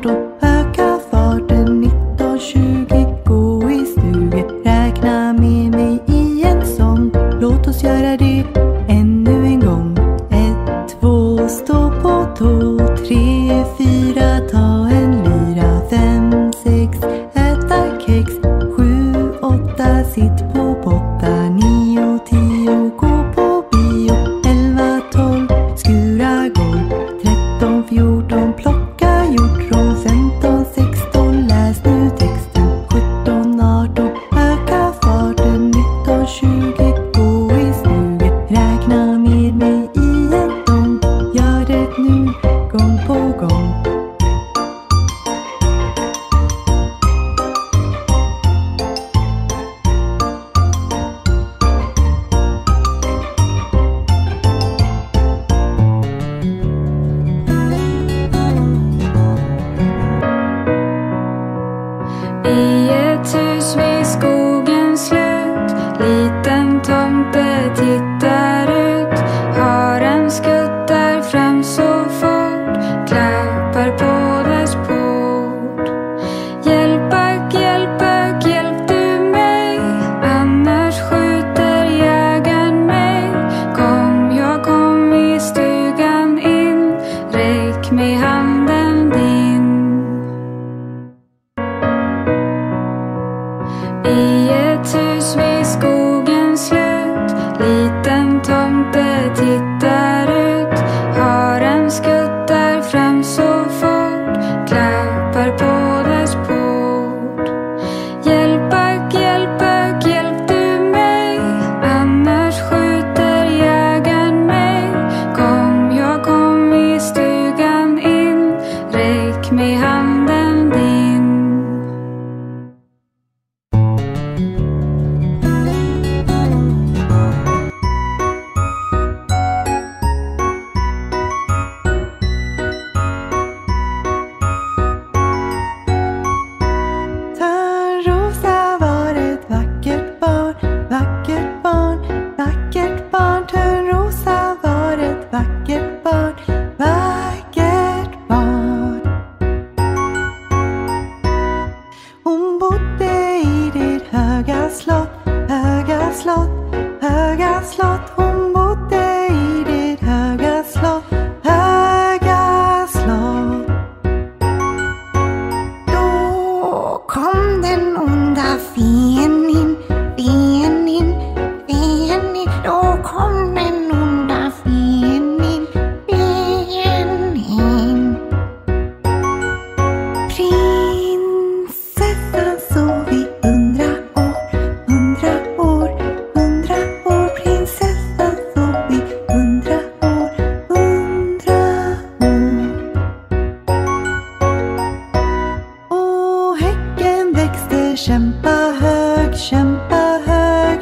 don't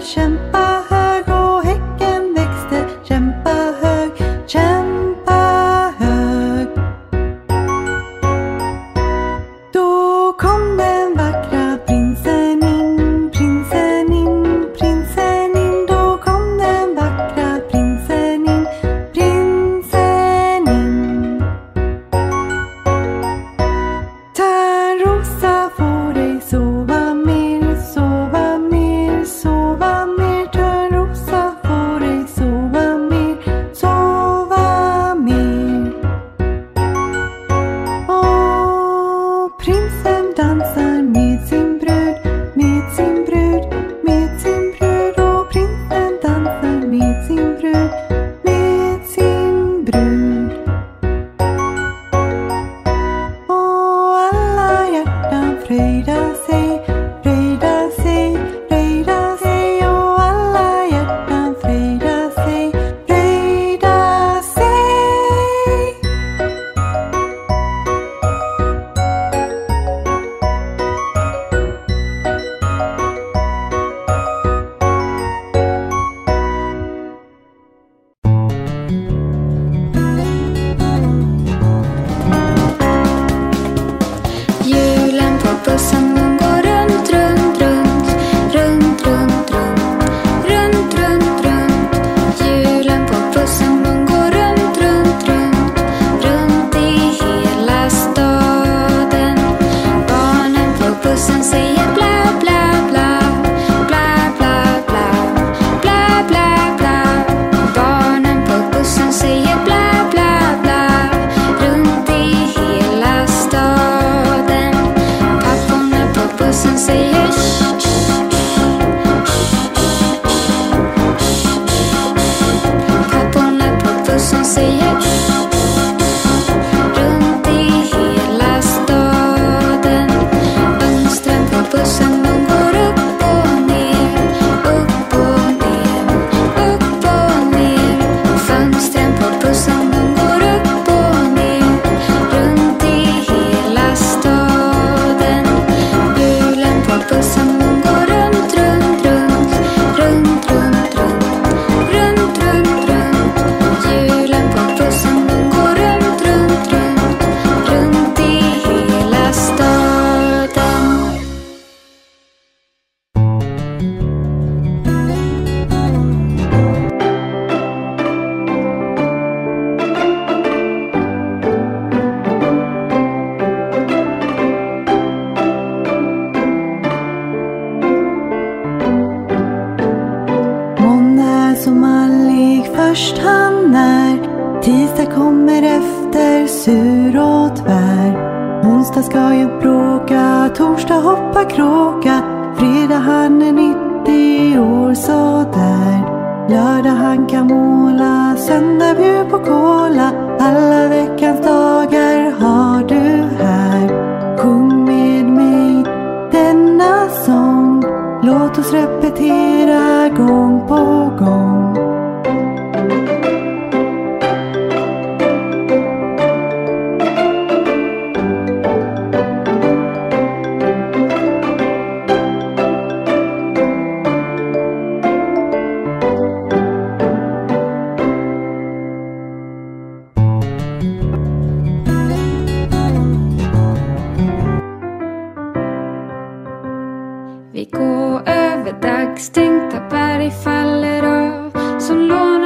Hashem. Dance. some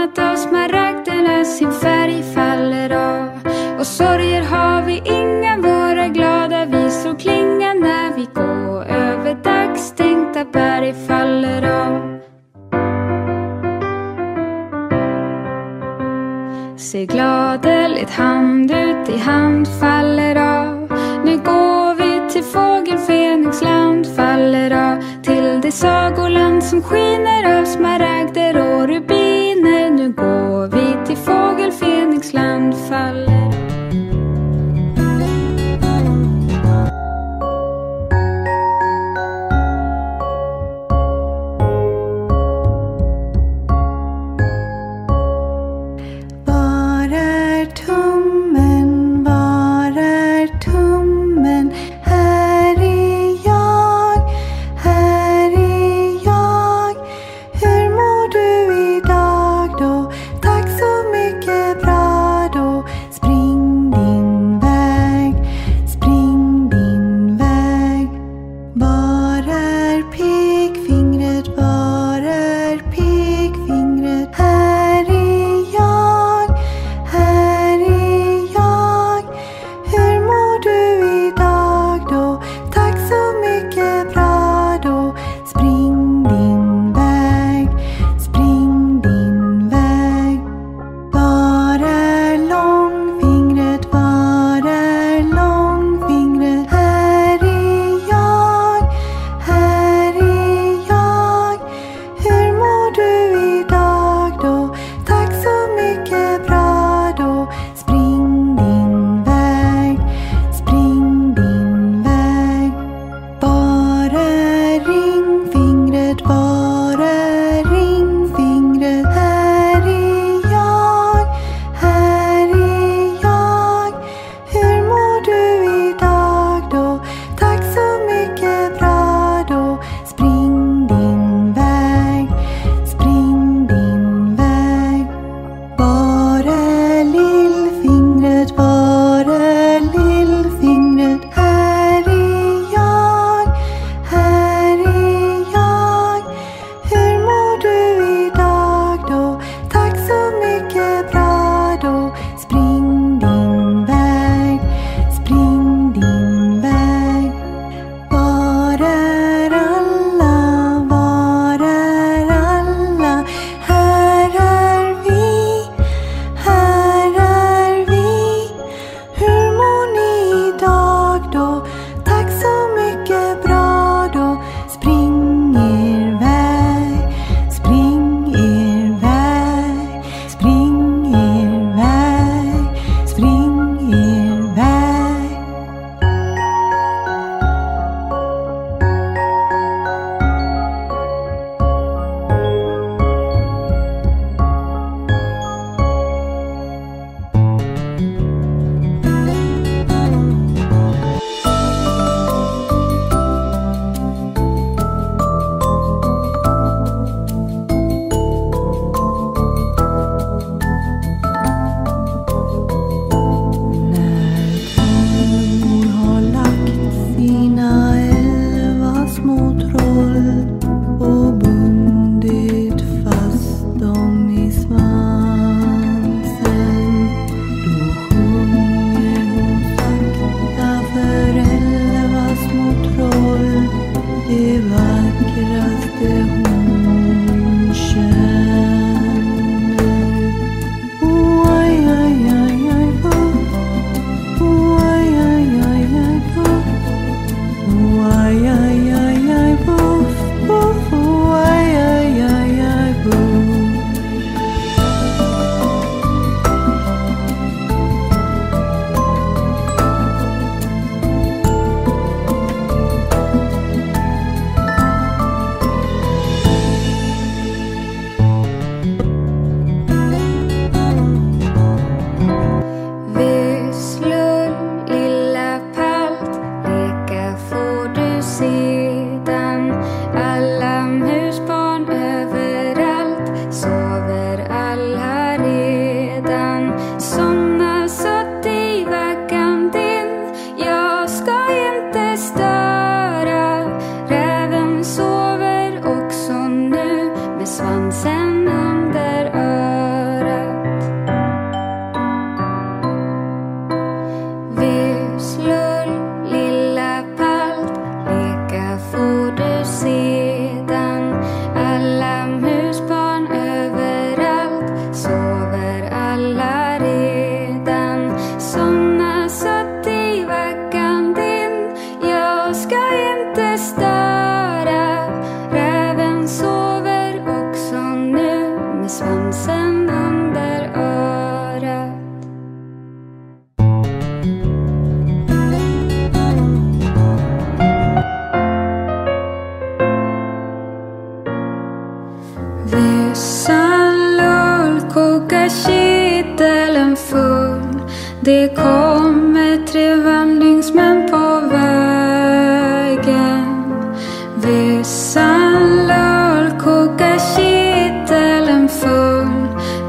annat av smaragderna sin färg faller av. Och sorger har vi inga, våra glada visor klingar när vi går över dagstänkta berg faller av. Se gladeligt hand ut i hand faller av. Nu går vi till fågel Fenixland faller av. Till det sagoland som skiner av smaragder och rubiner landfall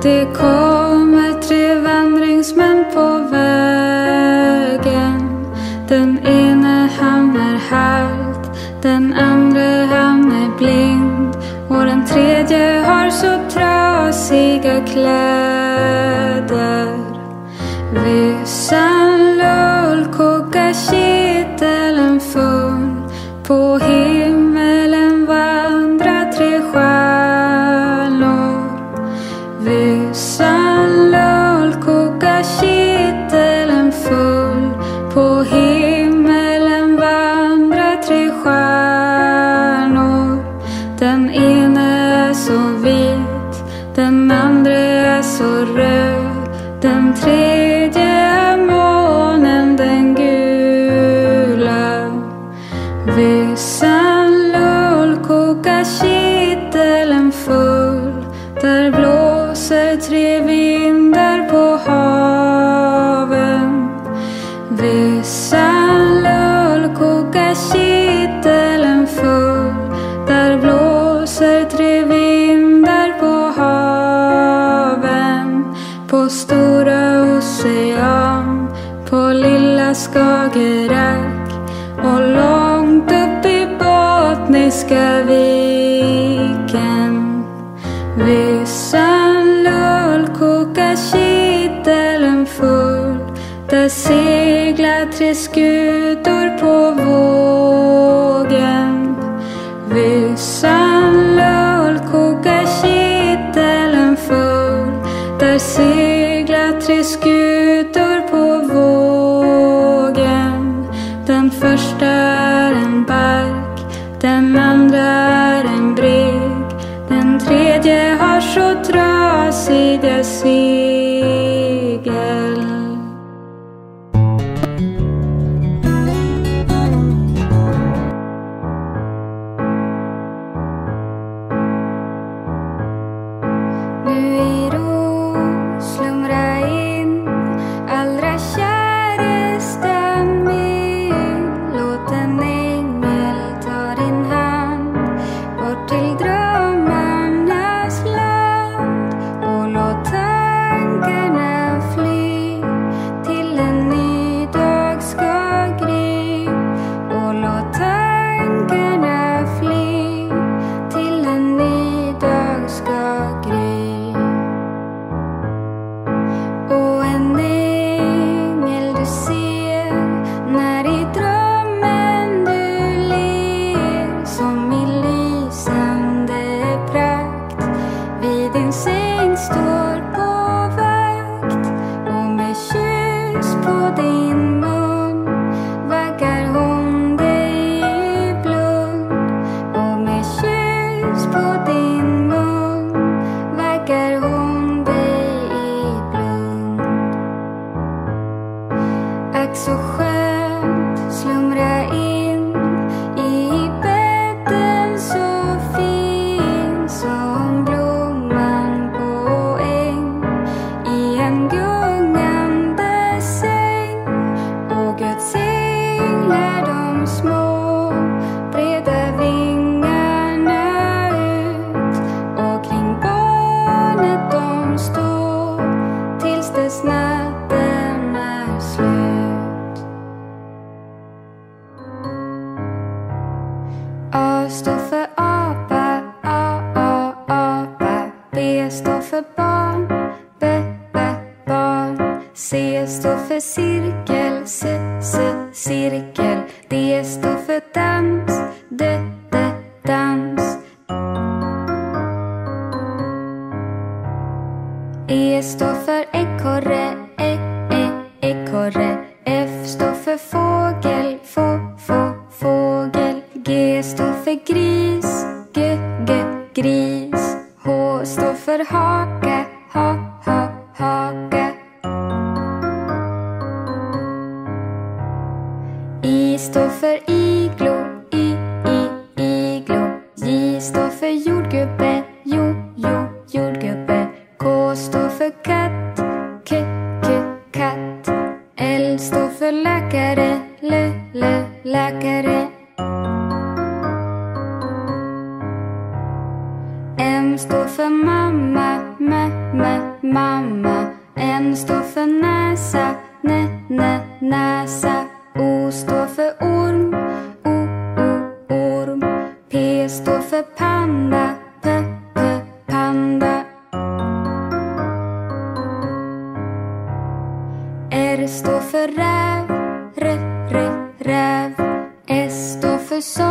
Det kommer tre vandringsmän på vägen. Den ene han är halt, den andra han är blind och den tredje har så trasiga kläder på lilla Skagerrak och långt upp i Bottniska viken. Vissan lull kokar kittelen full. Där seglar tre skutor así de así. Så skönt. Slumra in C står för cirkel, C, C, cirkel. D står för dans, D, D, dans. E står för ekorre, E, E, ekorre. F står för fågel, Få, Få, fågel. G står för gris, G, G, gris. H står för hak, your bed. so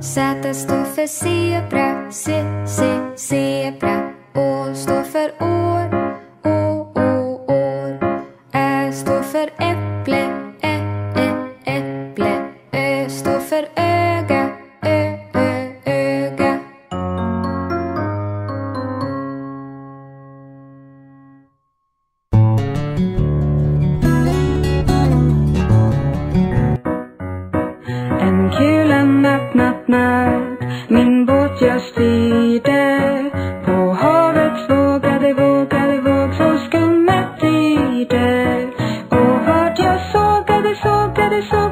Z står för zebra, C, C, zebra. Å står för år. 的手。